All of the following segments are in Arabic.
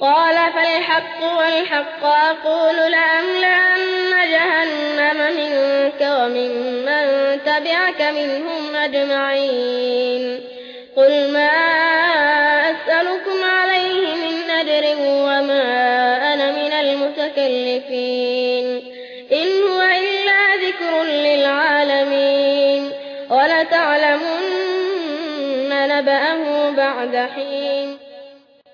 قال فالحق والحق أقول لأملأن جهنم منك ومن من تبعك منهم أجمعين. قل ما أسألكم عليه من أجر وما أنا من المتكلفين. إن هو إلا ذكر للعالمين. ولتعلمن نبأه بعد حين.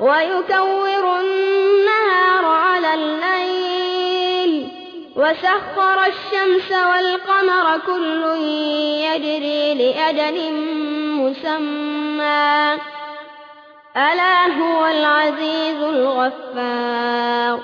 ويكور النهار على الليل وسخر الشمس والقمر كل يجري لأجل مسمى. ألا هو العزيز الغفار.